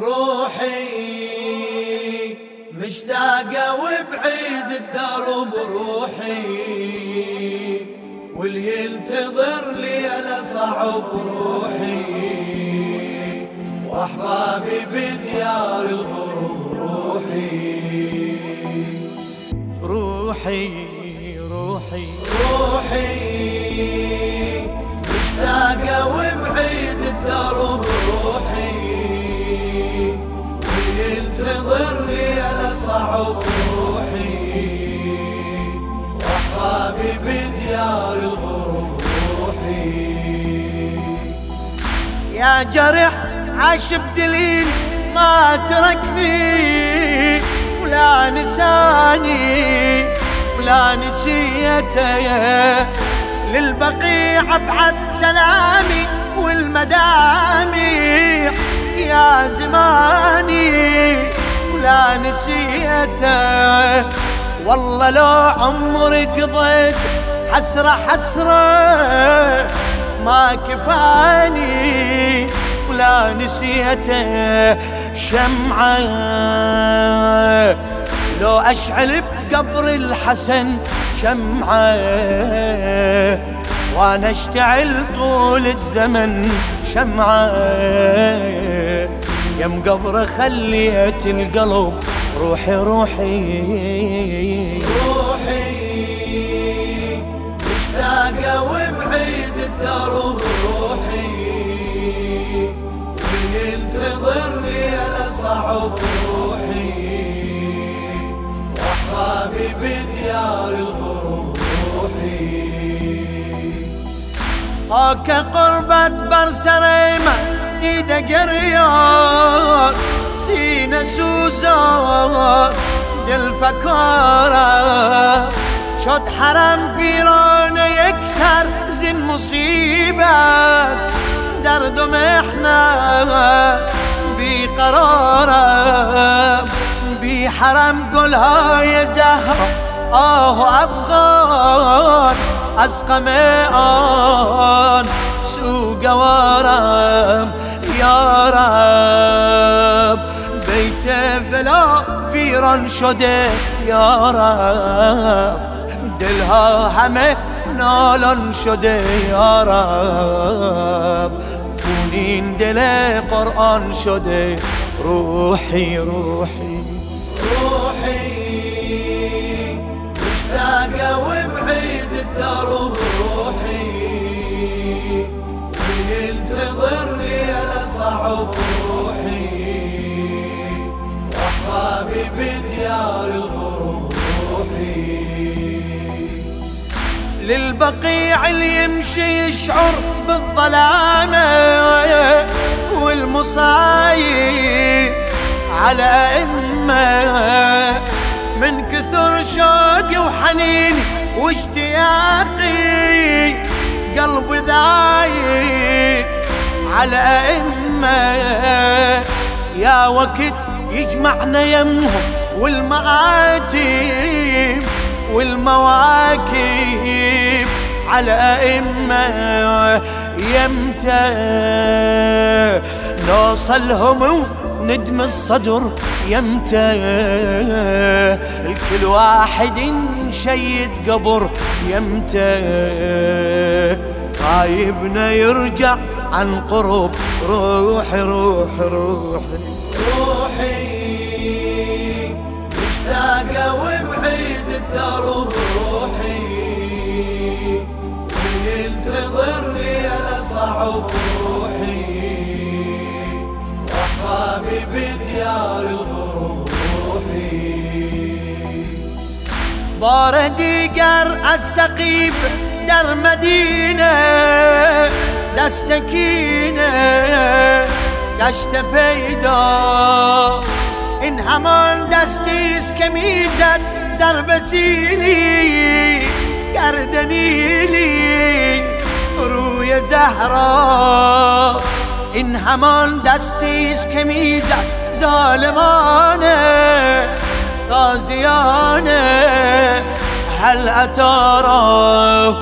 روحي مشتاقة وبعيد الدرب روحي واللي ينتظر لي أنا صعب روحي. وأحبابي بديار الغروب روحي. روحي روحي روحي. مشتاقة وبعيد الدرب بديار يا جرح عاش بدليل ما تركني. ولا نساني ولا نسيته للبقيع أبعث سلامي والمدامع والله لو عمري قضيت حسرة حسرة ما كفاني ولا نسيته شمعة. لو أشعل بقبر الحسن شمعة وأنا أشتعل طول الزمن شمعة. يا مقبرة خليت القلب روحي روحي. روحي. مشتاقة وبعيد الدرب روحي. وينتظرني على صعب روحي. واحبابي بديار الغروب روحي. هاك قربة برسريمة ايده قريار سينا شد دل فکارم شد حرم ویران یک سر زین مصیبت. درد و بی قرارم بی حرم گلهای زهر آه و افغان. از غم آن سوگوارم یارم. فيران شده يا رب. دلها همه نالان شده یا رب. بونین دل قرآن شده روحی روحی. روحي مشتاقة وبعيد الدرب روحي وينتظرني على صعب روحي واحبابي بديار الغروب للبقيع اللي يمشي يشعر بالظلامة والمصايب على أئمة. من كثر شوقي وحنيني واشتياقي قلبي ذايق على أئمة. يا وقت يجمعنا يمهم والمآتم والمواكب على أئمة يمتى نوصلهم ندم الصدر يمتى الكل واحد شيد قبر يمتى غايبنا يرجع عن قرب روحي روحي روحي الدرب روحي. وينتظرني على صعب روحي. واحبابي بديار الغروب روحي باردي قر السقيف در مدينة دستكينة قشت پیدا. این همان دستیست که میزد ضرب سیلی گردنیلی روی زهرا. این همان دستیست که می‌زد ظالمانه غازیانه هل اتارا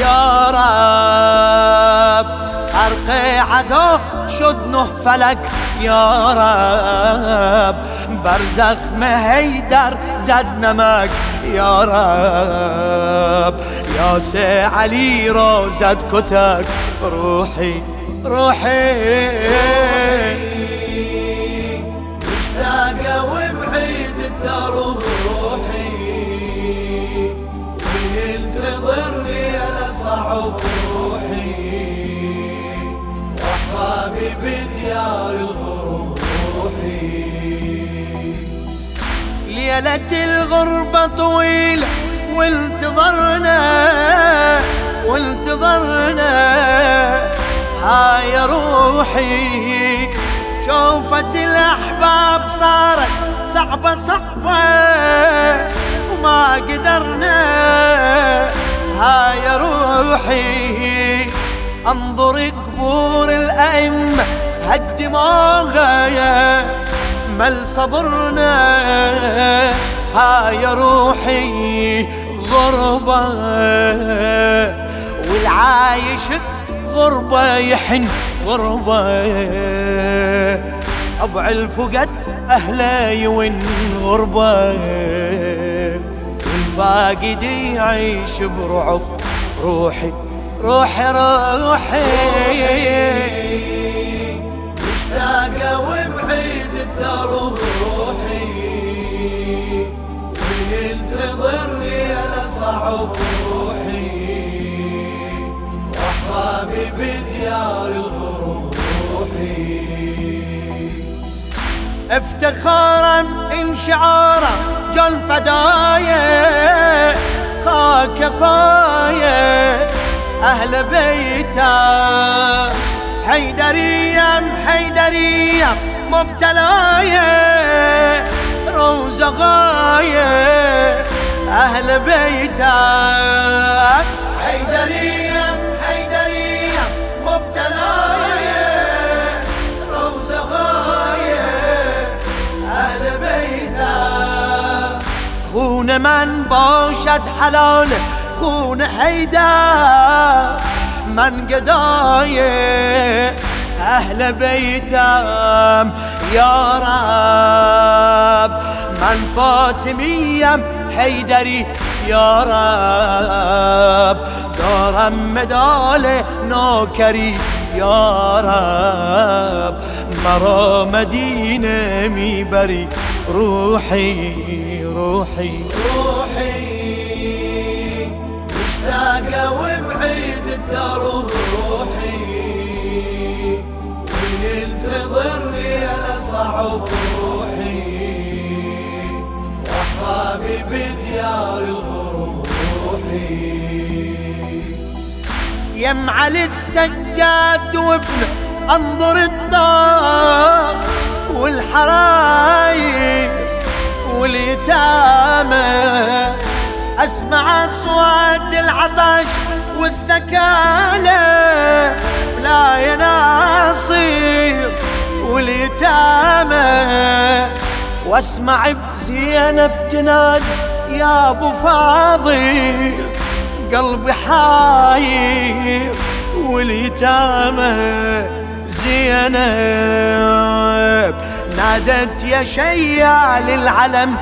یا رب؟ عذاب شد نه فلک يا رب؟ برزخ مهيدر زد نمك يا رب يا سي علي روزت كتك روحي روحي مشتاقة وبعيد الدرب روحي وينتظرني على صعب ليلة الغربة طويلة وانتظرنا وانتظرنا. هاي روحي شوفت الأحباب صارت صعبة صعبة. وما قدرنا. هاي روحي أنظر قبور الأئمة هالدماغ مل صبرنا. هاي روحي غربة والعايش غربة يحن غربة. أبع الفقد أهله يون غربة. والفاقد يعيش برعب روحي روحي روحي. مشتاقة وبعيد. الدرب روحي وينتظرني على صعب روحي. واحبابي بديار الغروب افتخارا انشعارا جن فدايا. خاك بايا. أهل بيتا. حيدريم حيدريم مبتلايا روز غاية أهل بيتا حيدريم حيدريم مبتلايا روز غاية أهل خون من باشد حلال خون حيدر من گدای اهل بیتم يا رب من فاطمی‌ام حیدری يا رب. دارم مدال نوکری يا رب. مرا مدینه می‌بری روحي روحي روحي مشتاقة وبعيد الدرب روحي واحبابي بديار روحي يم علي السجاد وابنه أنظر الطاق والحرايب واليتامى. أسمع أصوات العطش والثكالة لا يناصير واليتامى واسمع بزينب تنادي يا أبو فاضل قلبي حاير واليتامى. زينب نادت يا شيال العلم.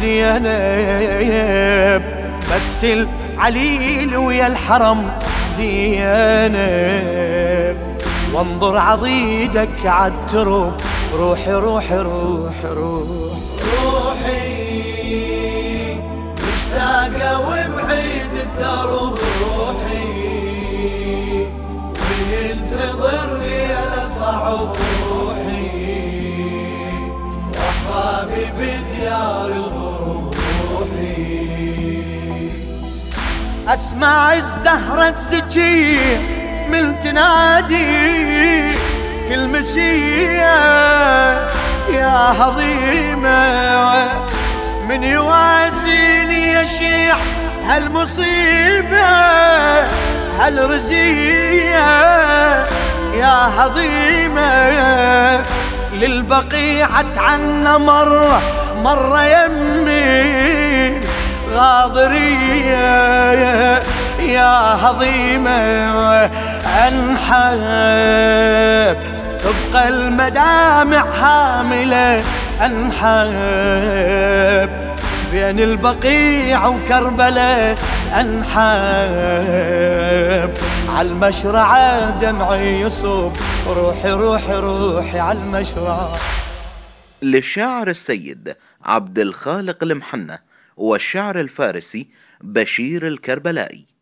زينب بس العليل ويا الحرم. زينب وانظر عضيدك عالترب روحي روحي روحي روحي روحي مشتاقة وبعيد الدرب روحي وينتظرني على صعب روحي. واحبابي بديار الغروب أسمع الزهرة تسجي من تنادي كل مسية يا هضيمة من يواسيني يشيع هالمصيبة هالرزية. يا هضيمة للبقيعة عنا مرة مرة يمين. غاضرية يا هضيمة أنحب. تبقى المدامع حاملة أنحاب بين البقيع وكربلاء أنحاب. عالمشرعة دمعي يصب روحي روحي روحي عالمشرعة للشاعر السيد عبد الخالق المحنة والشعر الفارسي بشير الكربلائي.